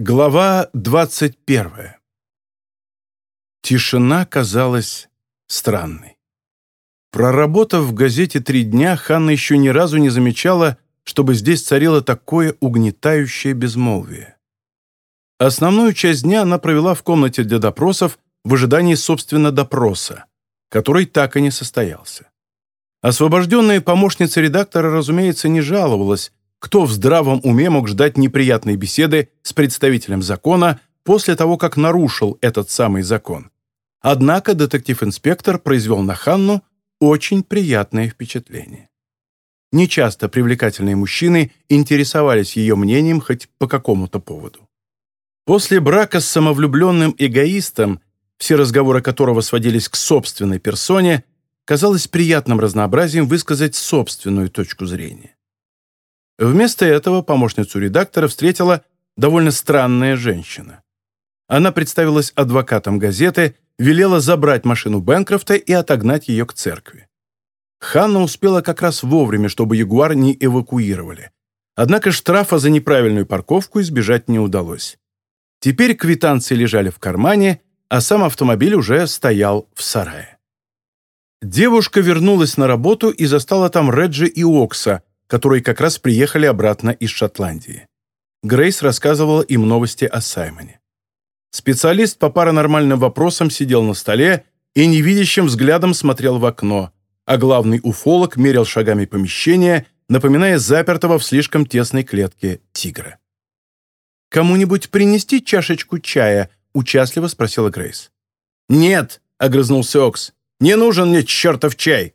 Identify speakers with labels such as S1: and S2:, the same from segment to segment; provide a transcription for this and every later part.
S1: Глава 21. Тишина казалась странной. Проработав в газете три дня, Ханна еще ни разу не замечала, чтобы здесь царило такое угнетающее безмолвие. Основную часть дня она провела в комнате для допросов в ожидании, собственно, допроса, который так и не состоялся. Освобожденная помощница редактора, разумеется, не жаловалась, кто в здравом уме мог ждать неприятной беседы с представителем закона после того, как нарушил этот самый закон? Однако детектив-инспектор произвел на Ханну очень приятное впечатление. Нечасто привлекательные мужчины интересовались ее мнением хоть по какому-то поводу. После брака с самовлюбленным эгоистом, все разговоры которого сводились к собственной персоне, казалось приятным разнообразием высказать собственную точку зрения. Вместо этого помощницу редактора встретила довольно странная женщина. Она представилась адвокатом газеты, велела забрать машину Бэнкрофта и отогнать ее к церкви. Ханна успела как раз вовремя, чтобы Ягуар не эвакуировали. Однако штрафа за неправильную парковку избежать не удалось. Теперь квитанции лежали в кармане, а сам автомобиль уже стоял в сарае. Девушка вернулась на работу и застала там Реджи и Окса, которые как раз приехали обратно из Шотландии. Грейс рассказывала им новости о Саймоне. Специалист по паранормальным вопросам сидел на столе и невидящим взглядом смотрел в окно, а главный уфолог мерил шагами помещения, напоминая запертого в слишком тесной клетке тигра. «Кому-нибудь принести чашечку чая?» – участливо спросила Грейс. «Нет», – огрызнулся Окс, – «не нужен мне чертов чай».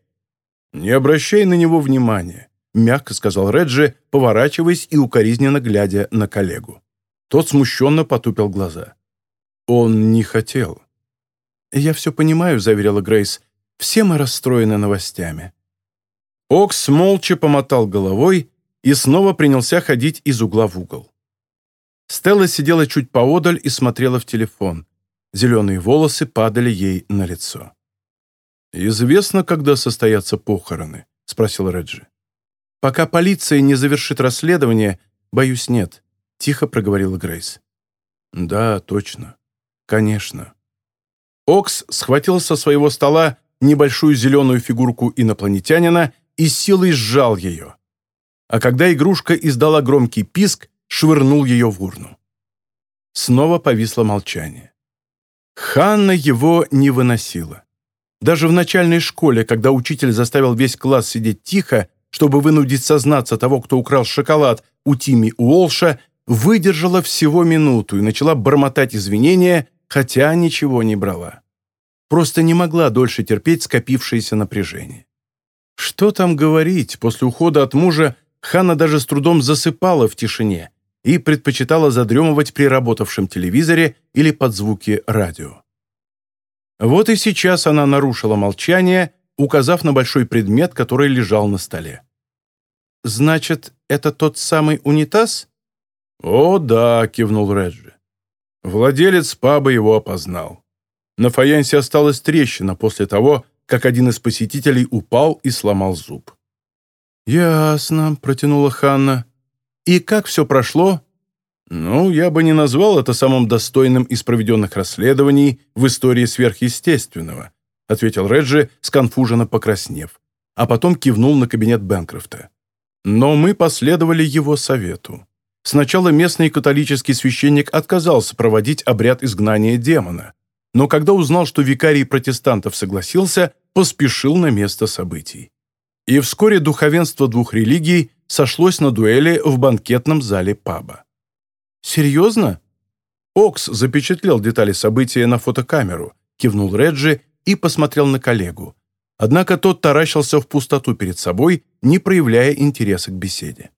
S1: «Не обращай на него внимания. — мягко сказал Реджи, поворачиваясь и укоризненно глядя на коллегу. Тот смущенно потупил глаза. Он не хотел. «Я все понимаю», — заверила Грейс. «Все мы расстроены новостями». Окс молча помотал головой и снова принялся ходить из угла в угол. Стелла сидела чуть поодаль и смотрела в телефон. Зеленые волосы падали ей на лицо. «Известно, когда состоятся похороны?» — спросил Реджи. «Пока полиция не завершит расследование, боюсь, нет», — тихо проговорила Грейс. «Да, точно. Конечно». Окс схватил со своего стола небольшую зеленую фигурку инопланетянина и силой сжал ее. А когда игрушка издала громкий писк, швырнул ее в урну. Снова повисло молчание. Ханна его не выносила. Даже в начальной школе, когда учитель заставил весь класс сидеть тихо, чтобы вынудить сознаться того, кто украл шоколад у Тимми Уолша, выдержала всего минуту и начала бормотать извинения, хотя ничего не брала. Просто не могла дольше терпеть скопившееся напряжение. Что там говорить, после ухода от мужа Ханна даже с трудом засыпала в тишине и предпочитала задремывать при работавшем телевизоре или под звуки радио. Вот и сейчас она нарушила молчание указав на большой предмет, который лежал на столе. «Значит, это тот самый унитаз?» «О, да», — кивнул Реджи. Владелец паба его опознал. На фаянсе осталась трещина после того, как один из посетителей упал и сломал зуб. «Ясно», — протянула Ханна. «И как все прошло?» «Ну, я бы не назвал это самым достойным из проведенных расследований в истории сверхъестественного», ответил Реджи, сконфуженно покраснев, а потом кивнул на кабинет Бэнкрофта. Но мы последовали его совету. Сначала местный католический священник отказался проводить обряд изгнания демона, но когда узнал, что викарий протестантов согласился, поспешил на место событий. И вскоре духовенство двух религий сошлось на дуэли в банкетном зале паба. «Серьезно?» Окс запечатлел детали события на фотокамеру, кивнул Реджи и посмотрел на коллегу. Однако тот таращился в пустоту перед собой, не проявляя интереса к беседе.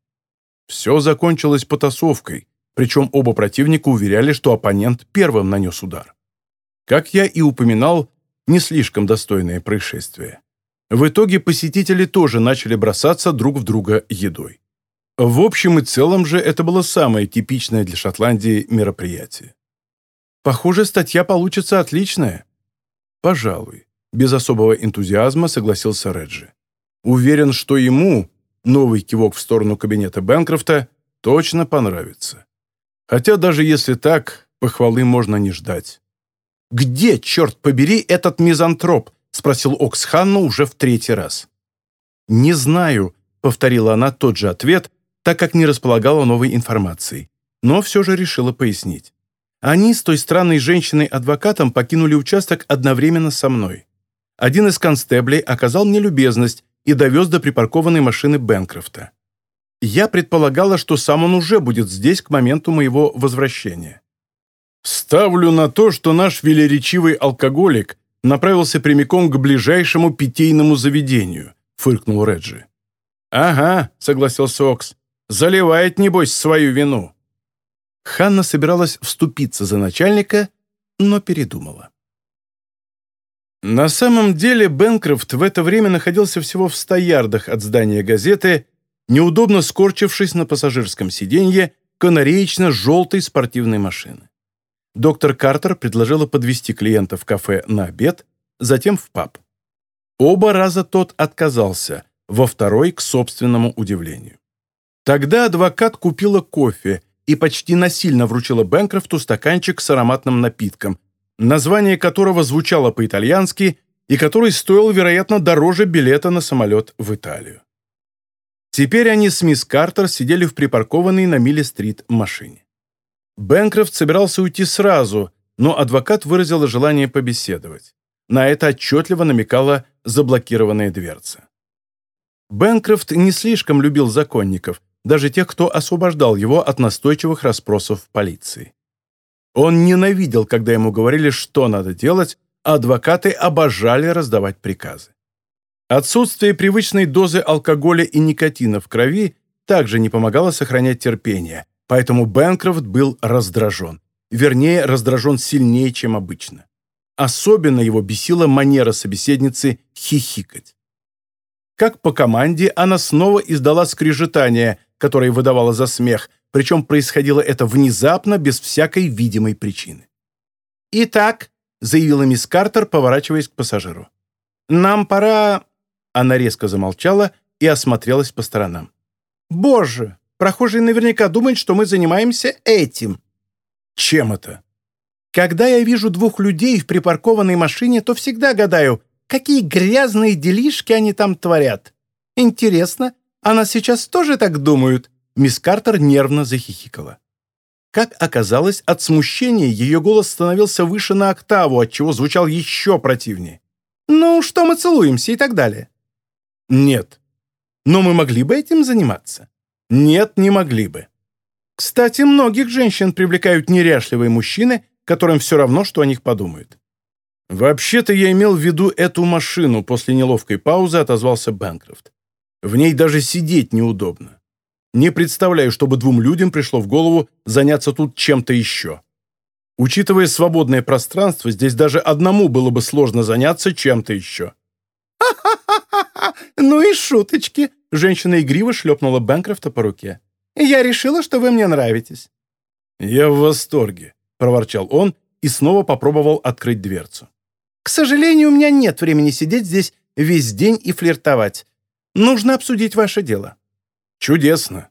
S1: Все закончилось потасовкой, причем оба противника уверяли, что оппонент первым нанес удар. Как я и упоминал, не слишком достойное происшествие. В итоге посетители тоже начали бросаться друг в друга едой. В общем и целом же это было самое типичное для Шотландии мероприятие. Похоже, статья получится отличная. «Пожалуй», — без особого энтузиазма согласился Реджи. «Уверен, что ему, новый кивок в сторону кабинета Бэнкрофта, точно понравится. Хотя даже если так, похвалы можно не ждать.
S2: «Где, черт побери, этот мизантроп?» — спросил Окс Ханна уже в третий раз.
S1: «Не знаю», — повторила она тот же ответ, так как не располагала новой информацией, но все же решила пояснить. Они с той странной женщиной-адвокатом покинули участок одновременно со мной. Один из констеблей оказал мне любезность и довез до припаркованной машины Бенкрофта. Я предполагала, что сам он уже будет здесь к моменту моего возвращения. «Ставлю на то, что наш велеречивый алкоголик направился прямиком к ближайшему питейному заведению», — фыркнул Реджи. «Ага», — согласился Окс, — «заливает, небось, свою вину». Ханна собиралась вступиться за начальника, но передумала. На самом деле Бенкрофт в это время находился всего в ста ярдах от здания газеты, неудобно скорчившись на пассажирском сиденье канареечно-желтой спортивной машины доктор Картер предложила подвести клиента в кафе на обед, затем в паб. Оба раза тот отказался, во второй к собственному удивлению. Тогда адвокат купила кофе и почти насильно вручила Бэнкрофту стаканчик с ароматным напитком, название которого звучало по-итальянски и который стоил, вероятно, дороже билета на самолет в Италию. Теперь они с мисс Картер сидели в припаркованной на Милле-стрит машине. Бэнкрофт собирался уйти сразу, но адвокат выразила желание побеседовать. На это отчетливо намекала заблокированная дверца. Бэнкрофт не слишком любил законников, даже тех, кто освобождал его от настойчивых расспросов полиции. Он ненавидел, когда ему говорили, что надо делать, а адвокаты обожали раздавать приказы. Отсутствие привычной дозы алкоголя и никотина в крови также не помогало сохранять терпение, Поэтому Бэнкрофт был раздражен. Вернее, раздражен сильнее, чем обычно. Особенно его бесила манера собеседницы хихикать. Как по команде, она снова издала скрежетание, которое выдавало за смех, причем происходило это внезапно, без всякой видимой причины. «Итак», — заявила мисс Картер, поворачиваясь к пассажиру, «нам пора...» Она резко замолчала и осмотрелась по сторонам. «Боже, Прохожие наверняка думают, что мы занимаемся этим». «Чем это?»
S2: «Когда я вижу двух людей в припаркованной машине, то всегда гадаю, какие грязные делишки они там творят. Интересно, а нас сейчас тоже так думают?» Мисс Картер нервно захихикала. Как оказалось, от смущения ее голос становился выше на октаву, отчего звучал еще противнее. «Ну, что мы целуемся и так далее?» «Нет. Но мы могли бы этим заниматься. Нет, не могли бы. Кстати, многих женщин привлекают неряшливые мужчины, которым все равно, что о них подумают. «Вообще-то я имел в виду эту машину», после неловкой паузы отозвался Бэнкрофт. «В ней даже сидеть неудобно. Не представляю, чтобы двум людям пришло в голову заняться тут чем-то еще. Учитывая свободное пространство, здесь даже одному было бы сложно заняться чем-то еще». «Ха-ха-ха! Ну и шуточки!» Женщина игриво шлепнула Бэнкрофта по руке. «Я решила, что вы мне нравитесь».
S1: «Я в восторге», — проворчал он и снова попробовал открыть дверцу.
S2: «К сожалению, у меня нет времени сидеть здесь весь день и флиртовать. Нужно обсудить ваше дело».
S1: «Чудесно».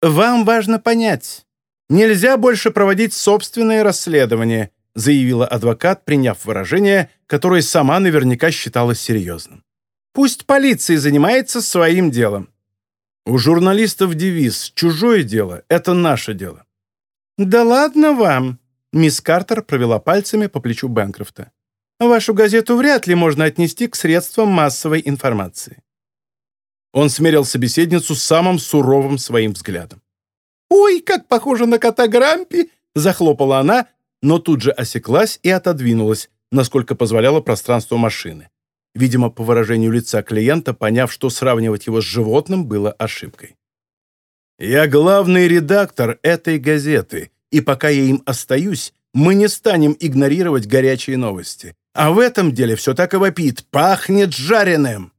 S2: «Вам важно понять. Нельзя больше проводить собственное расследование», заявила адвокат, приняв выражение, которое сама наверняка считала серьезным. Пусть полиция занимается своим делом.
S1: У журналистов девиз «Чужое дело – это наше дело».
S2: «Да ладно вам!» Мисс Картер провела пальцами по плечу Бэнкрофта. «Вашу газету вряд ли можно отнести к средствам массовой информации».
S1: Он смерил собеседницу самым суровым своим взглядом.
S2: «Ой, как похоже на кота Грампи!» – захлопала она, но тут же осеклась и отодвинулась, насколько позволяло пространство машины видимо, по выражению лица клиента, поняв, что сравнивать его с животным было ошибкой.
S1: «Я главный редактор этой газеты, и пока я им остаюсь, мы не станем игнорировать горячие новости. А в этом деле все так и вопит, пахнет жареным!»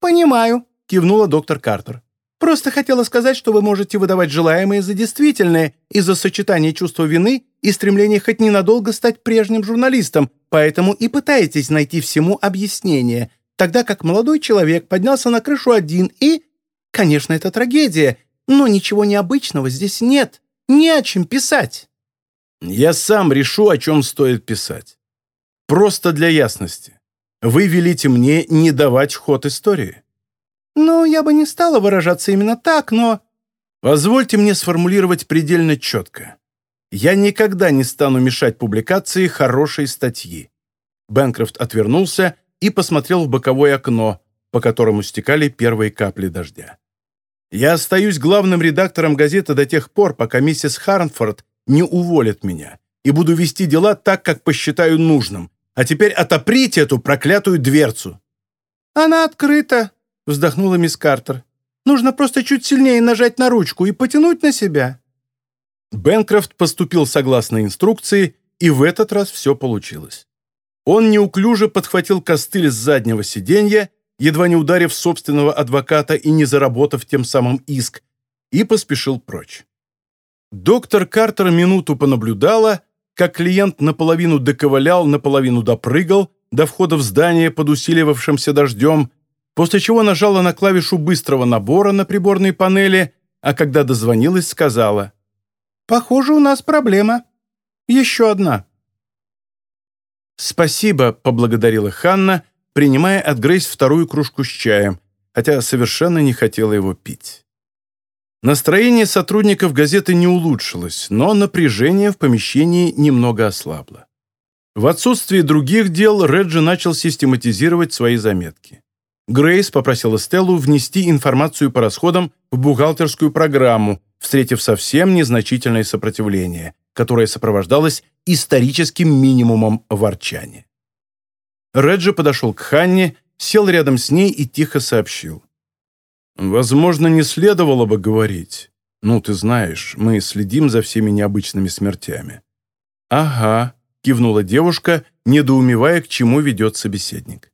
S2: «Понимаю», — кивнула доктор Картер. Просто хотела сказать, что вы можете выдавать желаемое за действительное из-за сочетания чувства вины и стремления хоть ненадолго стать прежним журналистом, поэтому и пытаетесь найти всему объяснение, тогда как молодой человек поднялся на крышу один и... Конечно, это трагедия, но ничего необычного здесь нет. не о чем писать».
S1: «Я сам решу, о чем стоит писать. Просто для ясности. Вы велите мне не давать ход истории».
S2: «Ну, я бы не стала выражаться именно так, но...»
S1: «Позвольте мне сформулировать предельно четко. Я никогда не стану мешать публикации хорошей статьи». Бэнкрофт отвернулся и посмотрел в боковое окно, по которому стекали первые капли дождя. «Я остаюсь главным редактором газеты до тех пор, пока миссис Харнфорд не уволит меня, и буду вести дела так, как посчитаю нужным. А теперь отоприте эту проклятую дверцу!»
S2: «Она открыта», — вздохнула мисс Картер. «Нужно просто чуть сильнее нажать на ручку и потянуть на себя».
S1: Бенкрофт поступил согласно инструкции, и в этот раз все получилось. Он неуклюже подхватил костыль с заднего сиденья, едва не ударив собственного адвоката и не заработав тем самым иск, и поспешил прочь. Доктор Картер минуту понаблюдала, как клиент наполовину доковылял, наполовину допрыгал до входа в здание под усиливавшимся дождем, после чего нажала на клавишу быстрого набора на приборной панели, а когда дозвонилась, сказала
S2: «Похоже, у нас проблема. Еще одна».
S1: «Спасибо», — поблагодарила Ханна, принимая от Грейс вторую кружку с чаем, хотя совершенно не хотела его пить. Настроение сотрудников газеты не улучшилось, но напряжение в помещении немного ослабло. В отсутствие других дел Реджи начал систематизировать свои заметки. Грейс попросила Стеллу внести информацию по расходам в бухгалтерскую программу, встретив совсем незначительное сопротивление, которое сопровождалось историческим минимумом ворчания. Реджи подошел к Ханне, сел рядом с ней и тихо сообщил. «Возможно, не следовало бы говорить. Ну, ты знаешь, мы следим за всеми необычными смертями». «Ага», — кивнула девушка, недоумевая, к чему ведет собеседник.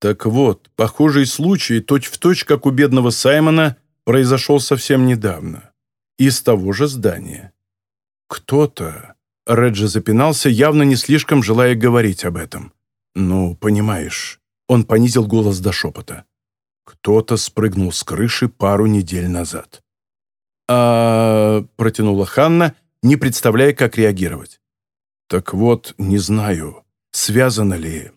S1: Так вот, похожий случай, точь-в-точь, точь, как у бедного Саймона, произошел совсем недавно. Из того же здания. Кто-то... Реджи запинался, явно не слишком желая говорить об этом. «Ну, понимаешь...» Он понизил голос до шепота. Кто-то спрыгнул с крыши пару недель назад. а протянула Ханна, не представляя, как реагировать. «Так вот, не знаю, связано ли...»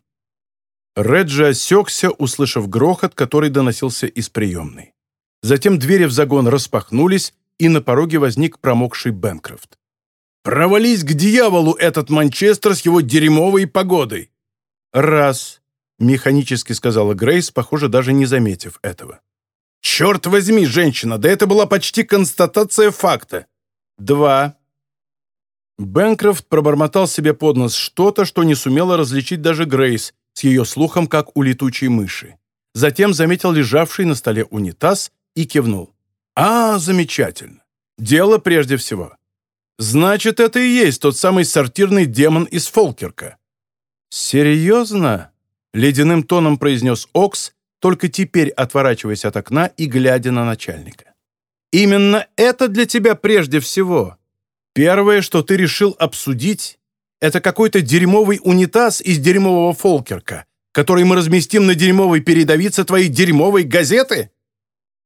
S1: Реджи осекся, услышав грохот, который доносился из приемной. Затем двери в загон распахнулись, и на пороге возник промокший Бенкрофт. «Провались к дьяволу этот Манчестер с его дерьмовой погодой!» «Раз», Механически сказала Грейс, похоже, даже не заметив этого. «Черт возьми, женщина, да это была почти констатация факта!» «Два». Бэнкрофт пробормотал себе под нос что-то, что не сумела различить даже Грейс с ее слухом, как у летучей мыши. Затем заметил лежавший на столе унитаз и кивнул. «А, замечательно. Дело прежде всего. Значит, это и есть тот самый сортирный демон из Фолкерка». «Серьезно?» Ледяным тоном произнес Окс, только теперь отворачиваясь от окна и глядя на начальника. «Именно это для тебя прежде всего. Первое, что ты решил обсудить, это какой-то дерьмовый унитаз из дерьмового фолкерка, который мы разместим на дерьмовой передовице твоей дерьмовой газеты?»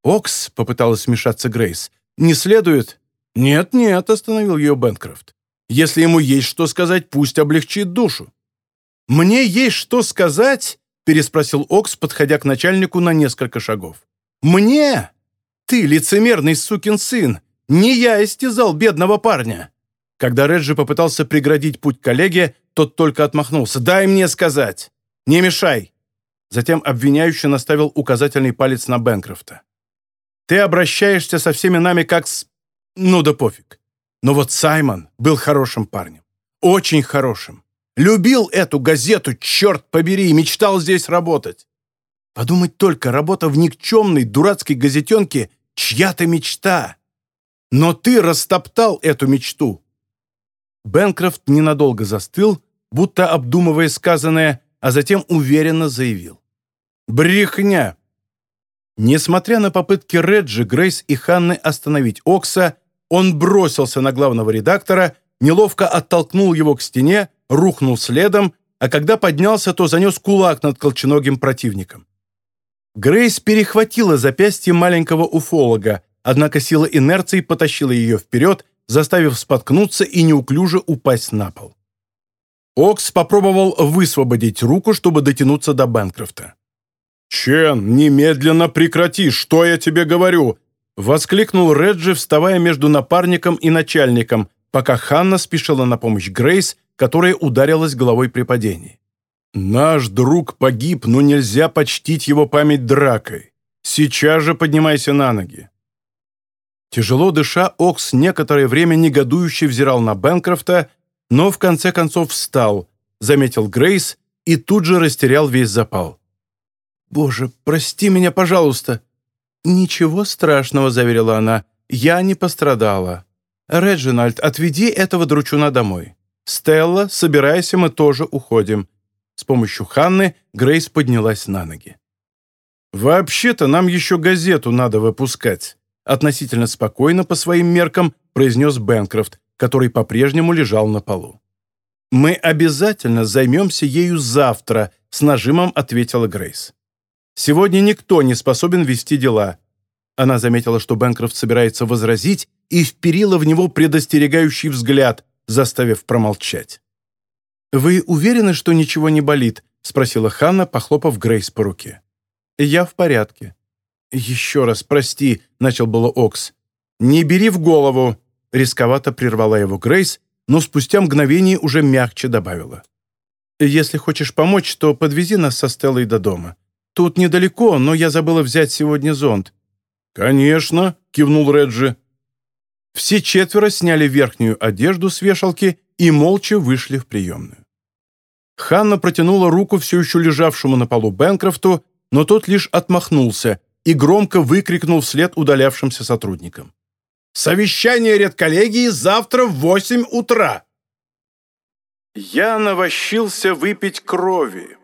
S1: «Окс», — попыталась вмешаться Грейс, — «не следует». «Нет-нет», — остановил ее Бенкрофт. «Если ему есть что сказать, пусть облегчит душу. «Мне есть что сказать?» – переспросил Окс, подходя к начальнику на несколько шагов. «Мне? Ты лицемерный сукин сын! Не я истязал бедного парня!» Когда Реджи попытался преградить путь коллеге, тот только отмахнулся. «Дай мне сказать! Не мешай!» Затем обвиняющий наставил указательный палец на Бенкрофта. «Ты обращаешься со всеми нами как с... Ну да пофиг. Но вот Саймон был хорошим парнем. Очень хорошим. Любил эту газету, черт побери, мечтал здесь работать. Подумать только, работа в никчемной, дурацкой газетенке — чья-то мечта. Но ты растоптал эту мечту. Бенкрофт ненадолго застыл, будто обдумывая сказанное, а затем уверенно заявил. «Брехня!» Несмотря на попытки Реджи, Грейс и Ханны остановить Окса, он бросился на главного редактора, неловко оттолкнул его к стене, рухнул следом, а когда поднялся, то занес кулак над колченогим противником. Грейс перехватила запястье маленького уфолога, однако сила инерции потащила ее вперед, заставив споткнуться и неуклюже упасть на пол. Окс попробовал высвободить руку, чтобы дотянуться до Бэнкрофта. «Чен, немедленно прекрати, что я тебе говорю!» Воскликнул Реджи, вставая между напарником и начальником, пока Ханна спешила на помощь Грейс, которая ударилась головой при падении. «Наш друг погиб, но нельзя почтить его память дракой. Сейчас же поднимайся на ноги». Тяжело дыша, Окс некоторое время негодующе взирал на Бэнкрофта, но в конце концов встал, заметил Грейс и тут же растерял весь запал. «Боже, прости меня, пожалуйста!» «Ничего страшного», — заверила она, — «я не пострадала. Реджинальд, отведи этого дручуна домой. Стелла, собирайся, мы тоже уходим». С помощью Ханны Грейс поднялась на ноги. «Вообще-то нам еще газету надо выпускать», относительно спокойно по своим меркам произнес Бэнкрофт, который по-прежнему лежал на полу. «Мы обязательно займемся ею завтра», — с нажимом ответила Грейс. Сегодня никто не способен вести дела». Она заметила, что Бэнкрофт собирается возразить, и вперила в него предостерегающий взгляд, заставив промолчать. «Вы уверены, что ничего не болит?» — спросила Ханна, похлопав Грейс по руке. «Я в порядке». «Еще раз прости», — начал было Окс. «Не бери в голову», — рисковато прервала его Грейс, но спустя мгновение уже мягче добавила. «Если хочешь помочь, то подвези нас со Стеллой до дома. Тут недалеко, но я забыла взять сегодня зонт». «Конечно», — кивнул Реджи. Все четверо сняли верхнюю одежду с вешалки и молча вышли в приемную. Ханна протянула руку все еще лежавшему на полу Бэнкрофту, но тот лишь отмахнулся и громко выкрикнул вслед удалявшимся сотрудникам. «Совещание редколлегии завтра в восемь утра!» Я навощился выпить крови.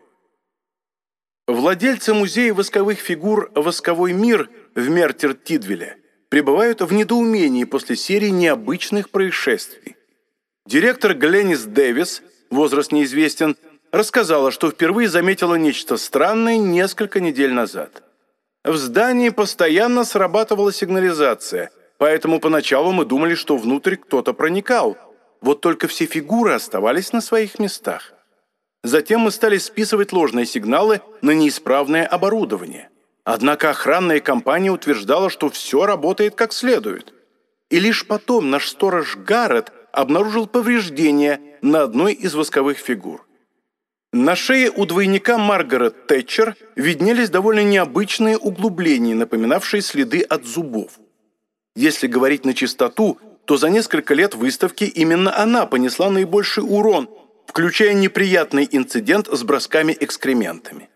S1: Владельцы музея восковых фигур «Восковой мир» в Мертер-Тидвилле пребывают в недоумении после серии необычных происшествий. Директор Гленнис Дэвис, возраст неизвестен, рассказала, что впервые заметила нечто странное несколько недель назад. В здании постоянно срабатывала сигнализация, поэтому поначалу мы думали, что внутрь кто-то проникал. Вот только все фигуры оставались на своих местах. Затем мы стали списывать ложные сигналы на неисправное оборудование. Однако охранная компания утверждала, что все работает как следует. И лишь потом наш сторож Гаррет обнаружил повреждения на одной из восковых фигур. На шее у двойника Маргарет Тэтчер виднелись довольно необычные углубления, напоминавшие следы от зубов. Если говорить на чистоту, то за несколько лет выставки именно она понесла наибольший урон – включая неприятный инцидент с бросками-экскрементами.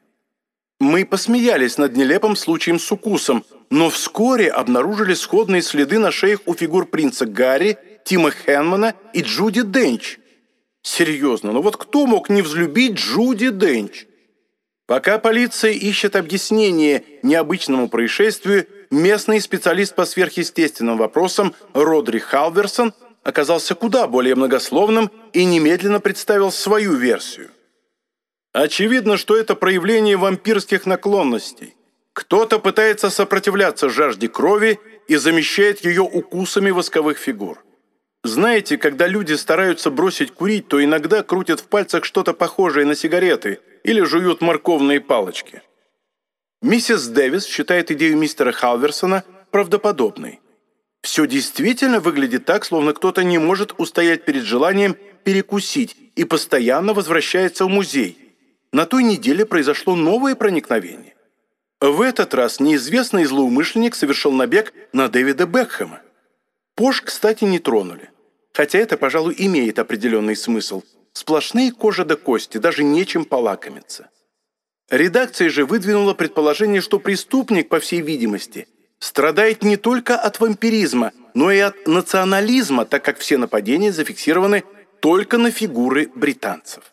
S1: Мы посмеялись над нелепым случаем с укусом, но вскоре обнаружили сходные следы на шеях у фигур принца Гарри, Тима Хенмана и Джуди Денч. Серьезно, ну вот кто мог не взлюбить Джуди Денч? Пока полиция ищет объяснение необычному происшествию, местный специалист по сверхъестественным вопросам Родри Халверсон оказался куда более многословным и немедленно представил свою версию. Очевидно, что это проявление вампирских наклонностей. Кто-то пытается сопротивляться жажде крови и замещает ее укусами восковых фигур. Знаете, когда люди стараются бросить курить, то иногда крутят в пальцах что-то похожее на сигареты или жуют морковные палочки. Миссис Дэвис считает идею мистера Халверсона правдоподобной. Все действительно выглядит так, словно кто-то не может устоять перед желанием перекусить и постоянно возвращается в музей. На той неделе произошло новое проникновение. В этот раз неизвестный злоумышленник совершил набег на Дэвида Бекхэма. Пош, кстати, не тронули. Хотя это, пожалуй, имеет определенный смысл. Сплошные кожа до кости, даже нечем полакомиться. Редакция же выдвинула предположение, что преступник, по всей видимости, страдает не только от вампиризма, но и от национализма, так как все нападения зафиксированы только на фигуры британцев.